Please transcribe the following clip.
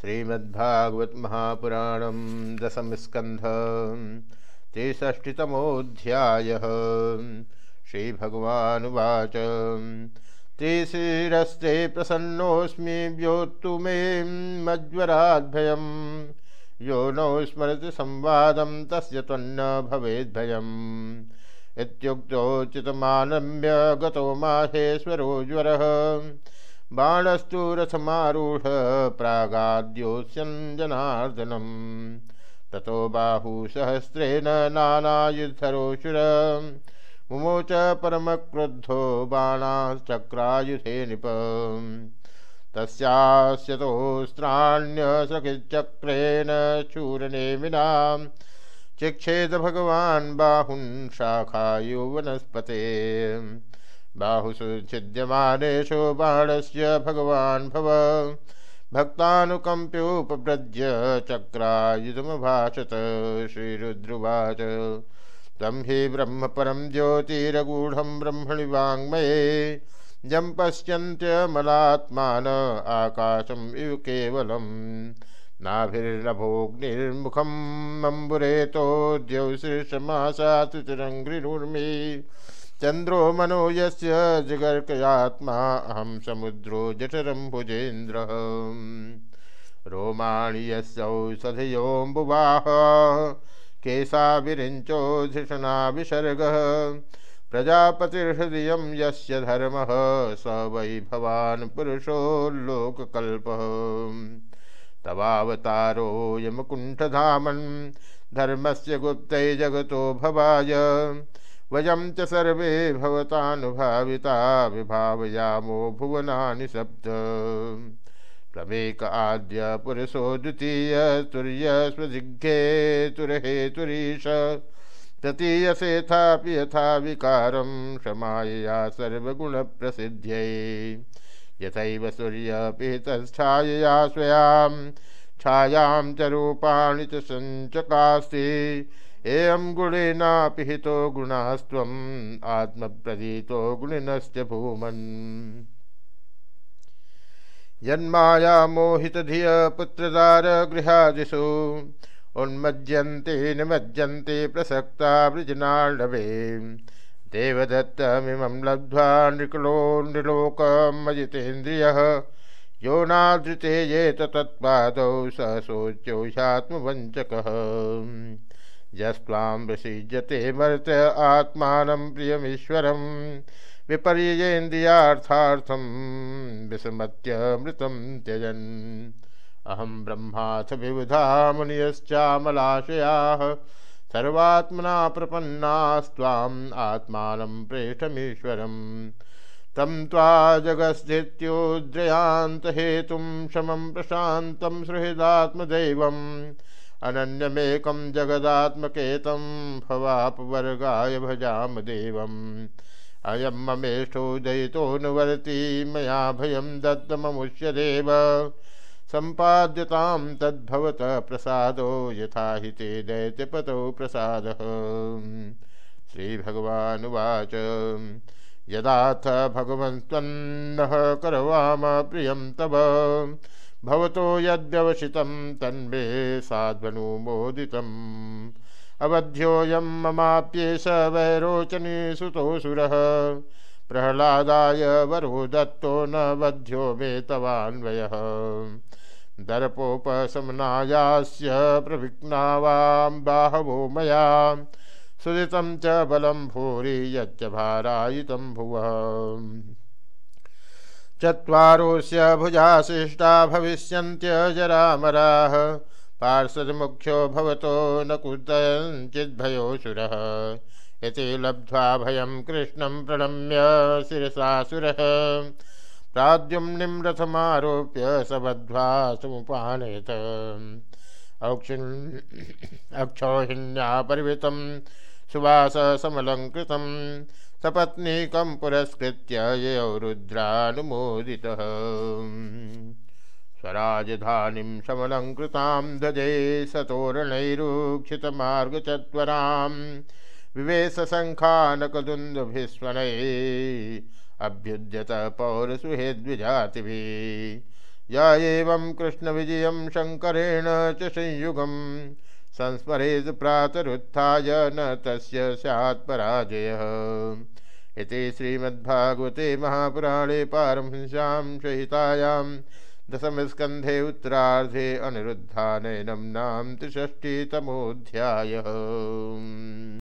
श्रीमद्भागवत महापुराण दशम स्कंध त्रिष्ठितमोध्याय श्रीभगवानुवाच। त्रिशिरस्ते प्रसन्नोऽस्मि व्योत्तु मे मज्वराद्भयम्। यो नो स्मरति संवादं, तस्य त्वन्न भवेद्भयम्। माहेश्वरो बाणस्तु रथमारूढ प्रागाद्योत्स्यन् जनार्दनम् ततो बाहुसहस्रेण नानायुद्धरोषुर। मुमोच परमक्रुद्धो बाणाश्चक्रायुधे नृप तस्यास्यतोस्त्राण्यसखिचक्रेण चूर्णेमिना चिक्षेद भगवान् बाहुन् शाखायु वनस्पते। बाहुषु छिद्यमानेषु बाणस्य भगवान् भव। भक्तानुकम्प्योपव्रज्य चक्रायुधमभाषत श्रीरुद्रुवाच। तं हि ब्रह्म परं ज्योतिरगूढं ब्रह्मणि वाङ्मये यं पश्यन्त्यमलात्मान आकाशम् इव केवलम् नाभिर्नभोग्निर्मुखम् अम्बुरेतो द्यौशीर्षमासातिरङ्घ्रिरुर्मि चंद्रो मनो यस्य जगर्कयात्मा अहम समुद्रो जठरम्भुजेन्द्र रोमाणि यस्यौषधयोऽम्बुवाह केशाभिरिञ्चोधिषणा विसर्गः प्रजापतिर्हृदयं यस्य धर्मः, स वै भवान् पुरुषोल्लोककल्पः तवावतारोऽयमुकुण्ठधामन् धर्मस्य गुप्तै जगतो भवाय। वयं च सर्वे भवतानुभाविता विभावयामो भुवनानि सप्त त्वमेक आद्य पुरुषो द्वितीय तुर्य स्वजिघ्ये तुरहेतुरीश ततीयसेथापि यथा विकारं क्षमायया सर्वगुणप्रसिद्ध्यै। यथैव सूर्यपितच्छायया स्वयां। छायां च रूपाणि च सञ्चकास्ति। एयं गुणेनापि हितो गुणास्त्वम्, आत्मप्रदीतो गुणिनश्च भूमन्। यन्माया मोहितधिय पुत्रदारगृहादिषु उन्मज्यन्ते निमज्जन्ते प्रसक्ता वृजनाण्डवे देवदत्तमिमं लब्ध्वा नृकलो नृलोकमजितेन्द्रियः यो नादृते ये तत्पादौ स शोच्यो ह्यात्मवञ्चकः। यस्वां विसृज्यते मर्त आत्मानं प्रियमीश्वरं। विपर्ययेन्द्रियार्थार्थं विस्मत्यमृतं त्यजन्। अहं ब्रह्माथ विबुधा मुनियश्चामलाशयाः। सर्वात्मना प्रपन्नास्त्वाम् आत्मानं प्रेष्ठमीश्वरम्। तं त्वा जगस्थित्योद्रयान्तहेतुं शमं प्रशान्तं सुहृदात्मदैवम्। अनन्यमेकं जगदात्मकेतं भवापवर्गाय भजाम देवम्। अयं ममेष्ठो दयितोऽनुवर्ति मया भयं दत्तममुष्य देव सम्पाद्यतां तद्भवतः प्रसादो यथा हि ते दैत्यपतौ प्रसादः। श्रीभगवानुवाच। यदाथ भगवन्त्वन्नः करवाम प्रियं तव। भवतो यद्यवशितं तन्मे साध्वनुमोदितम् अवध्योऽयं ममाप्येष वैरोचने सुतोऽसुरः प्रह्लादाय वरो दत्तो न वध्यो मे तवान्वयः दर्पोपशमनायास्य प्रविघ्नावां बाहवो मया। सुदितं च बलं भूरि यच्च भारायितं भुवः। चत्वारोऽस्य भुजाशिष्टा भविष्यन्त्यजरामराः पार्षदमुख्यो भवतो न कुतञ्चिद्भयोऽसुरः यति लब्ध्वा भयं कृष्णं प्रणम्य शिरसासुरः प्राद्युम्निं रथमारोप्य सबध्वा समुपानयत। औक्षिन् अक्षौहिण्या परिवृतं सुवाससमलङ्कृतं सपत्नीकं पुरस्कृत्य ययौ रुद्रानुमोदितः। स्वराजधानीं समलङ्कृतां ध्वजे सतोरणैरुक्षितमार्गचत्वरां विवेशशङ्खानकदुन्दुभिस्वनैः अभ्युद्यत पौरसुहेद्विजातिभिः। या एवं कृष्णविजयं शङ्करेण च संयुगम् संस्मरेत् प्रातरुत्थाय न तस्य स्यात् इति श्रीमद्भागवते महापुराणे पारमहंस्यां सहितायां दशमस्कन्धे उत्तरार्धे अनिरुद्धानयनं नाम त्रिषष्टितमोऽध्यायः